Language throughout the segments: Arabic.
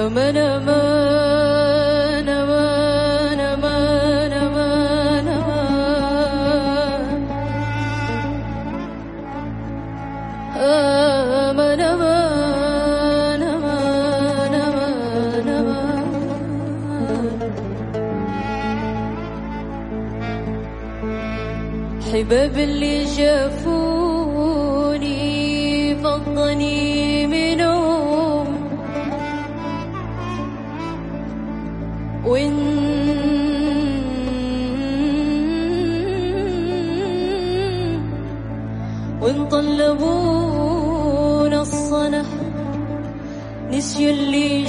Aman aman. يبون الصنح نسي اللي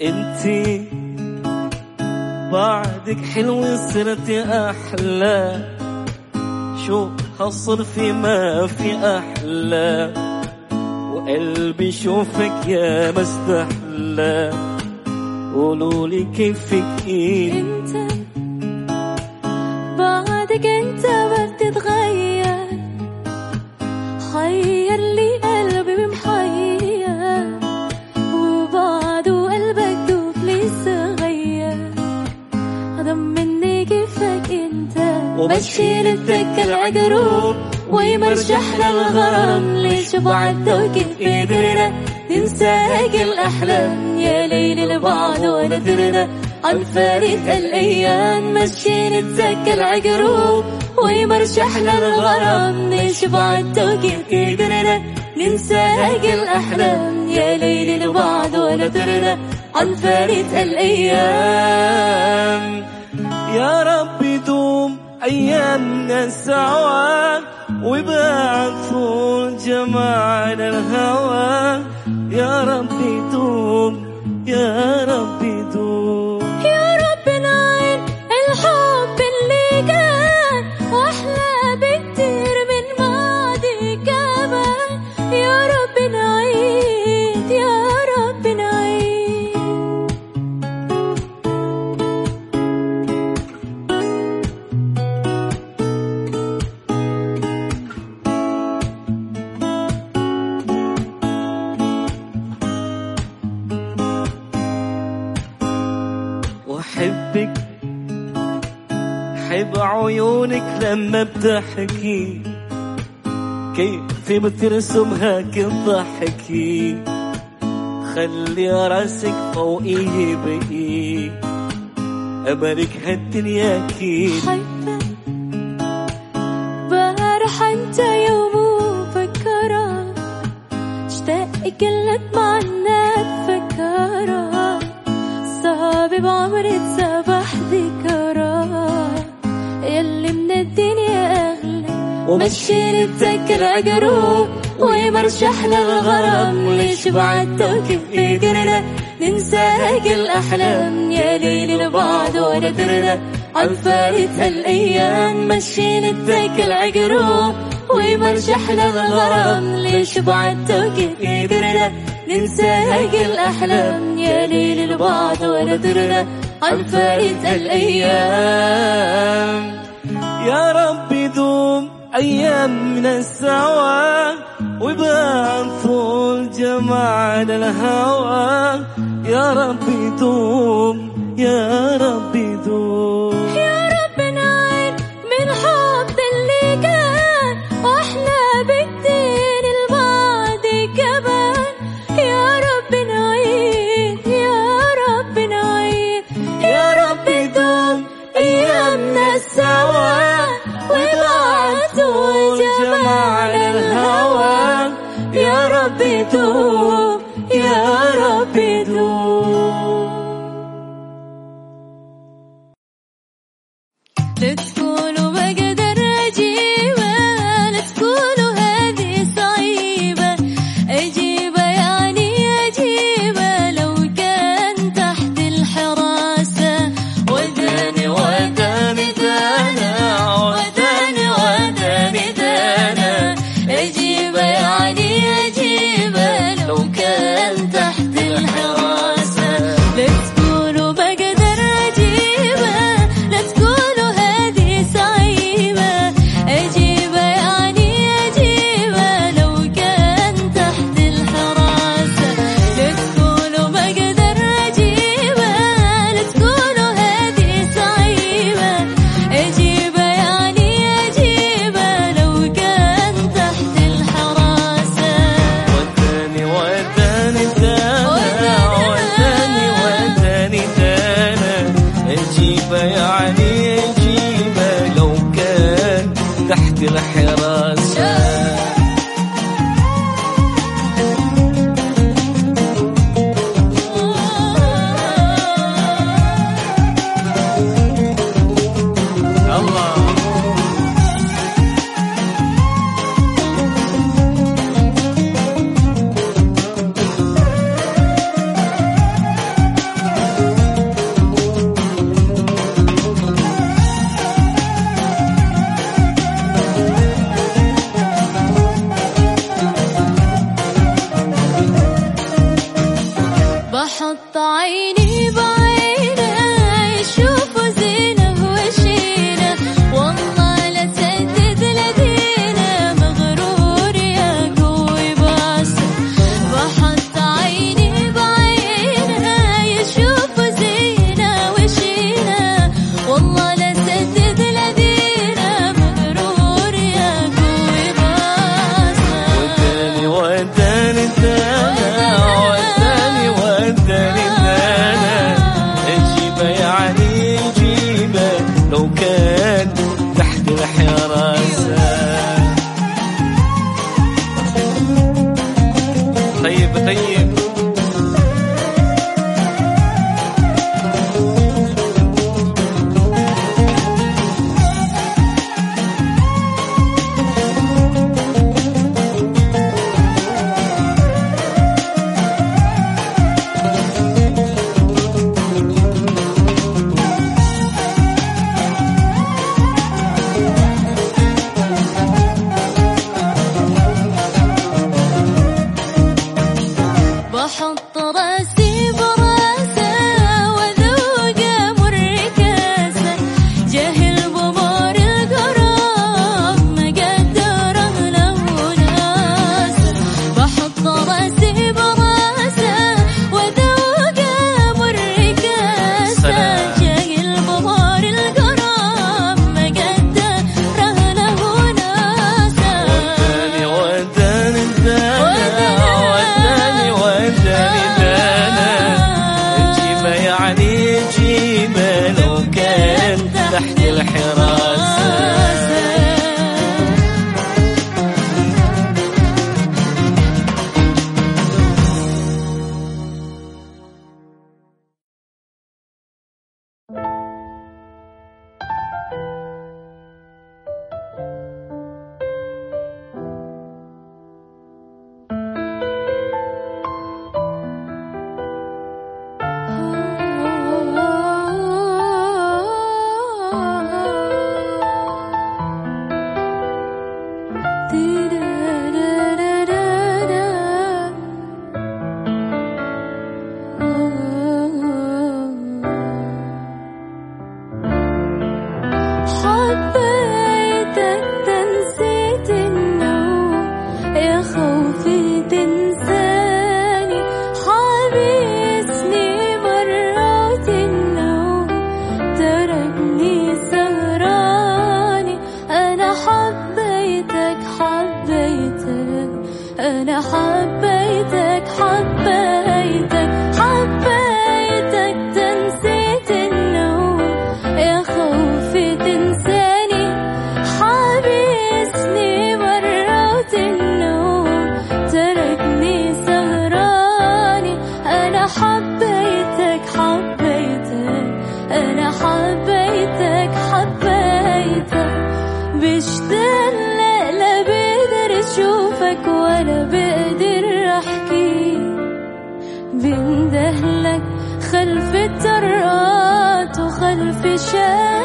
وانتي بعدك حلوة صرتي أحلى. شو هالصر في ما في أحلى. وقلبي شوفك يا مستحلى. قولولي كيفك؟ انت بعدك انت وبشيل الدكة العقروب ويمرجح للغرام ليش بعدته وكيف قدرنا ننسى هيك الأحلام يا ليل البعد ونذرنا. عن فارق الأيام مشي نتذكر العقروب ويمرجح للغرام ليش بعدته وكيف قدرنا ننسى هيك الأحلام يا ليل البعد ونذرنا. عن فارق الأيام. يا رب دوم أيامنا سوا وبعد طول جمال الهوى. يا رب دوم يا رب بترسمها كضحكي خلي راسك فوقي بقي. أملك هالدنيا أكيد ومشي نتذكر عقروب ويمرشح للغرام ليش بعدته كيف قدرنا ننسى الأحلام يا ليل البعد ونذرنا عن فارت هالأيام مشي نتذكر عقروب ويمرشح للغرام ليش بعدته كيف قدرنا ننسى الأحلام يا ليل البعد ونذرنا عن فارت هالأيام يا رب دوم أيامنا سوا وبعد طول جمال الهوى. يا رب دوم يا رب دوم. بحط عيني 雪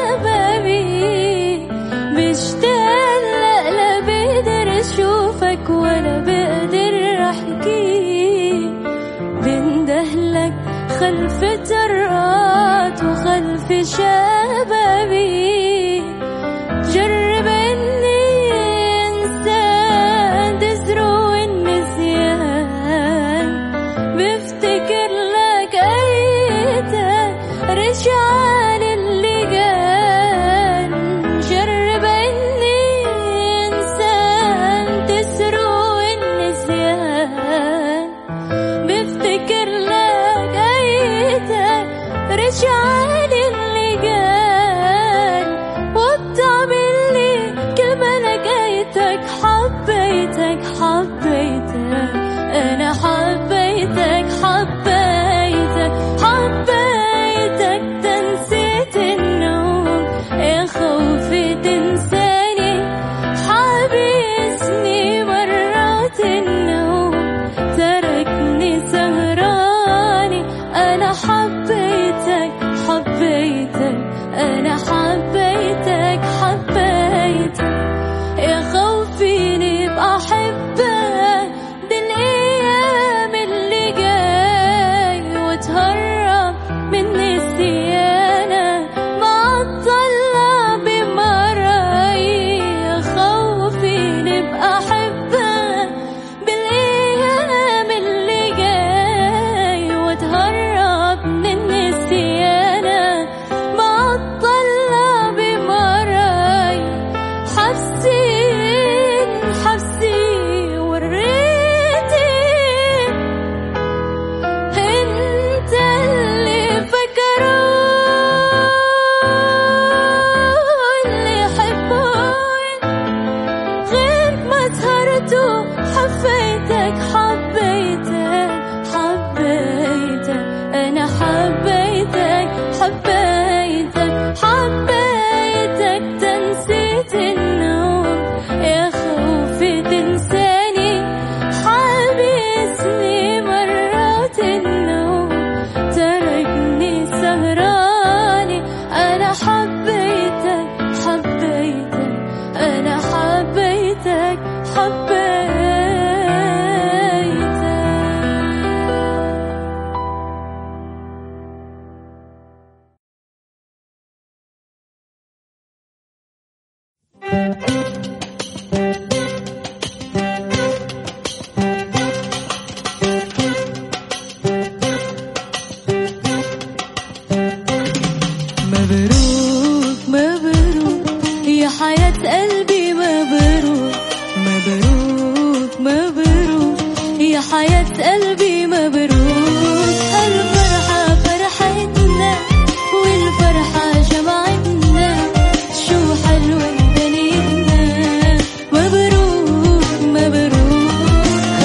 مبروك مبروك. يا حياة قلبي مبروك. مبروك مبروك. يا حياة قلبي مبروك. الفرحة فرحتنا والفرحة جمعتنا شو حلوة دنيتنا مبروك مبروك.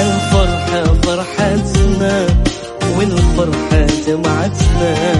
الفرحة فرحتنا والفرحة جمعتنا.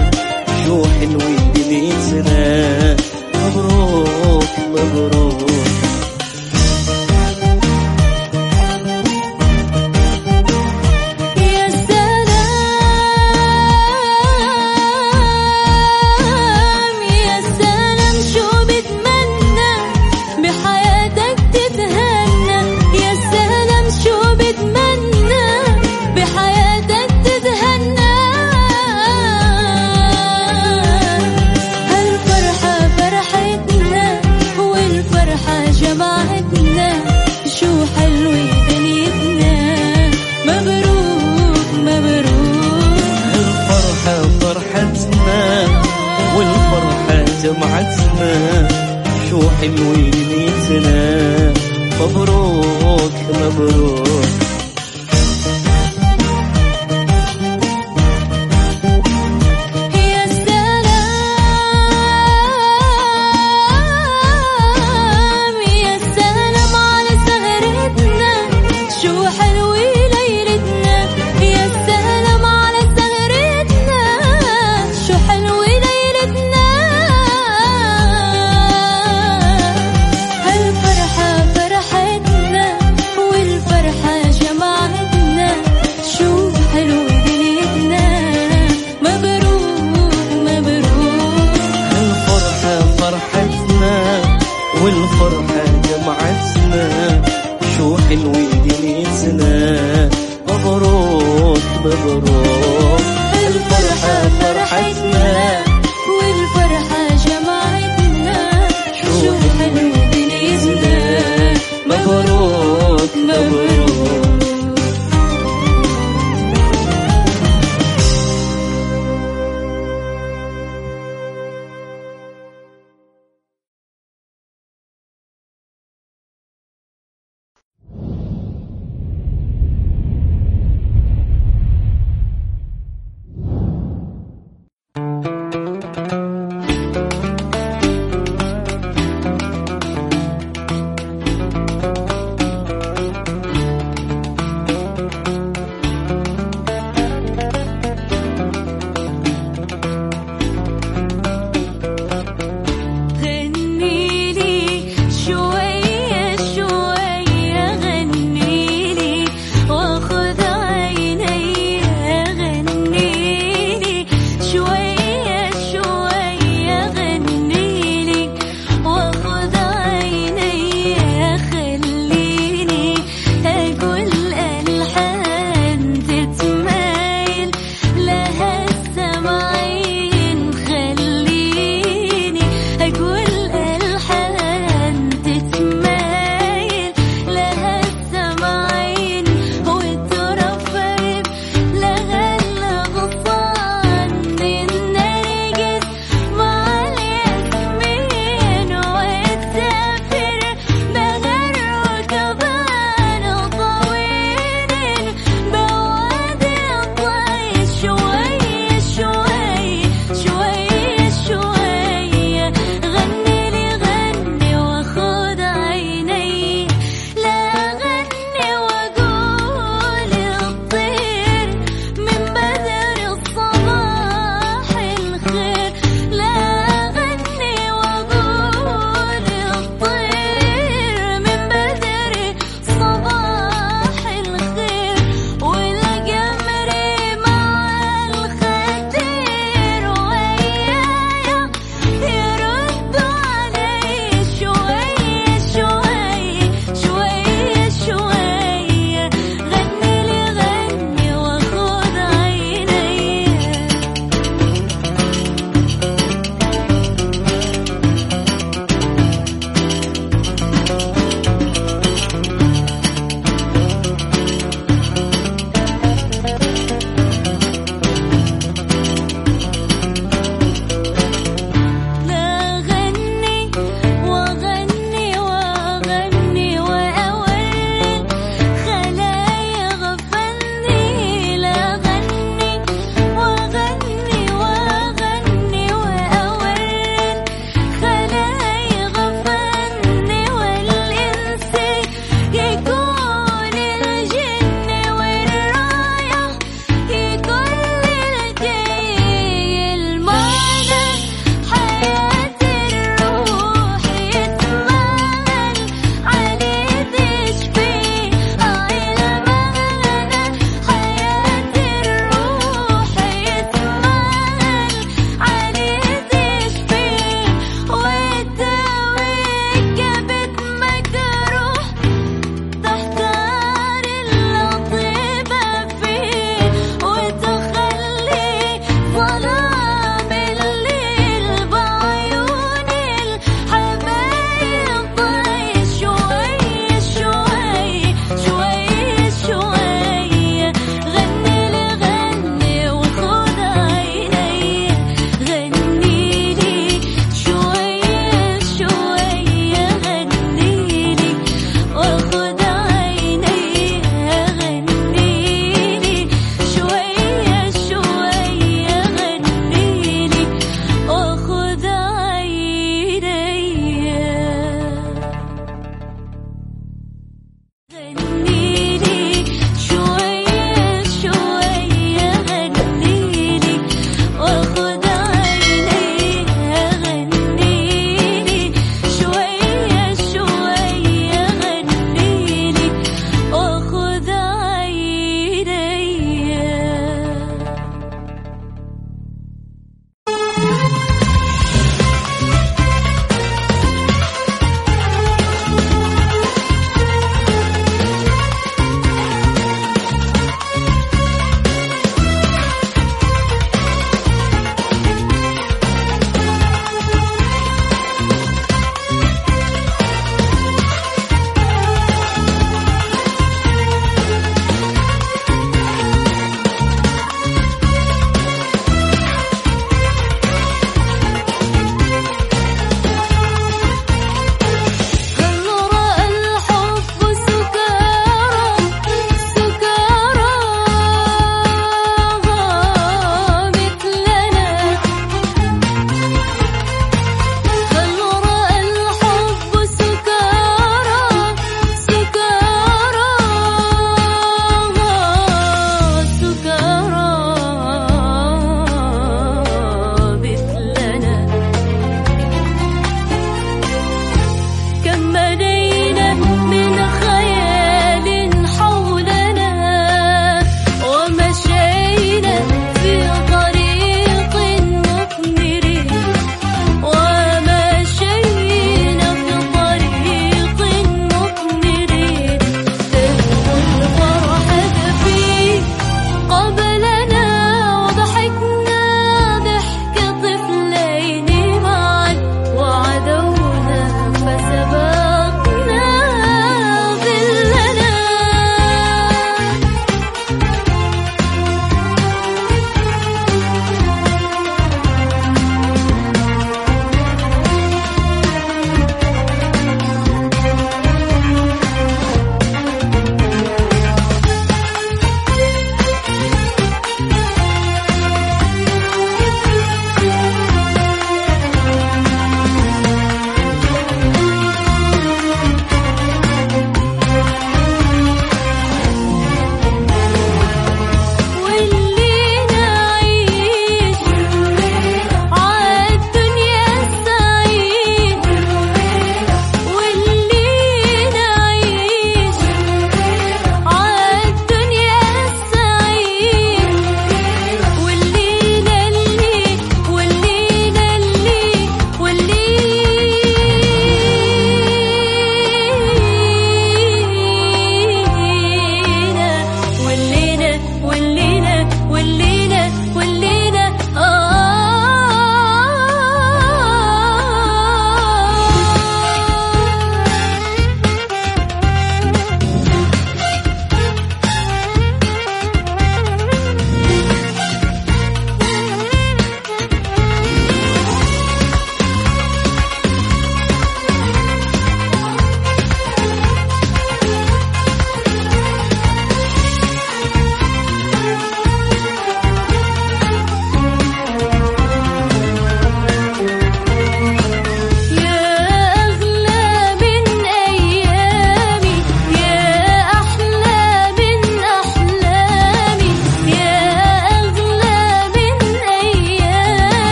حلوين سنة مبروك مبروك.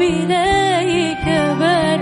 والحب لا يكبر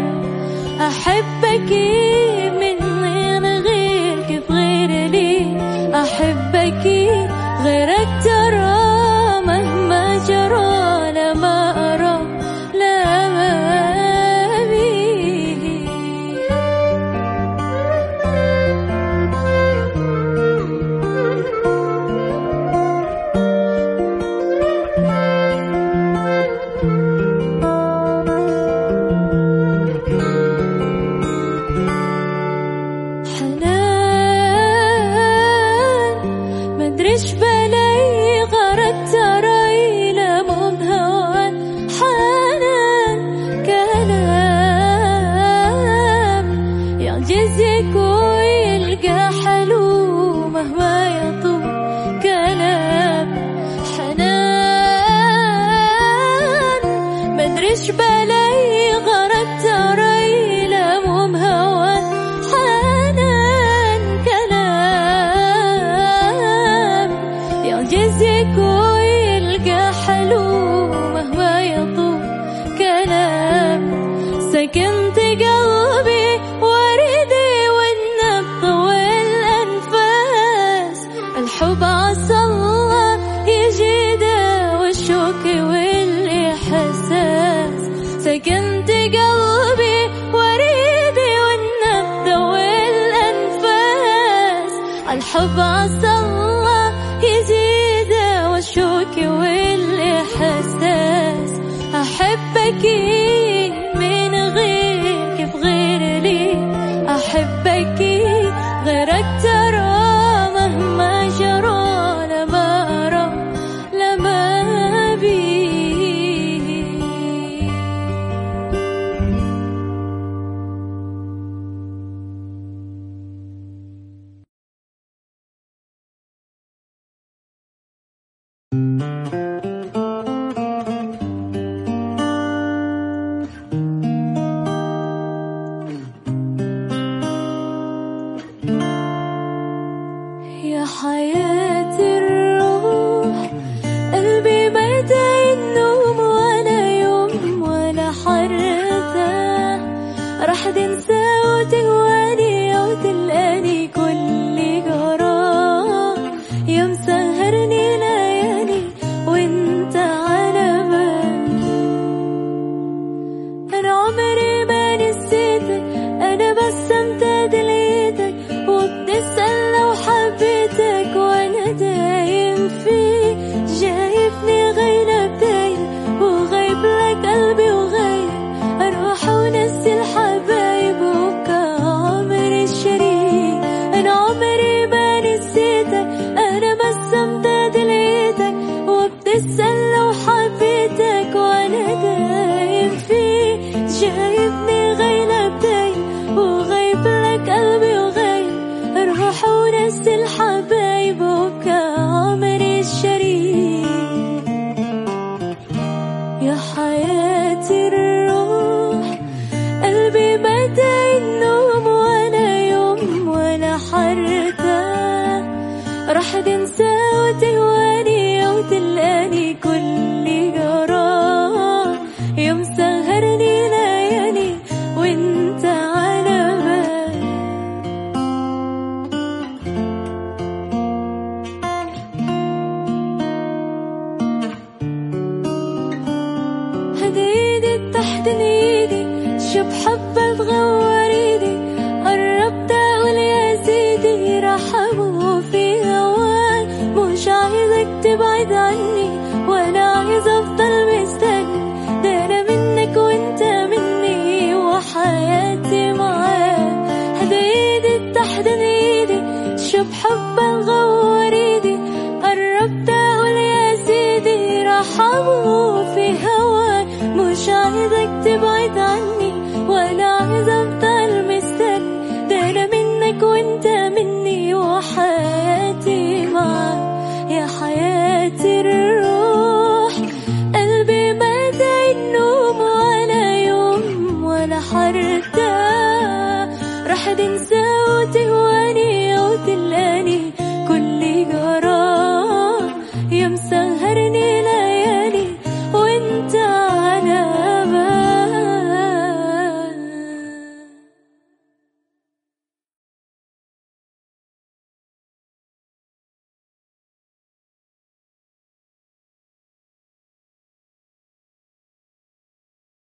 تحت ايدي شب حبة تغور ايدي قربت أقول يا سيدي راح في هواي مش عايزك تبعد عني.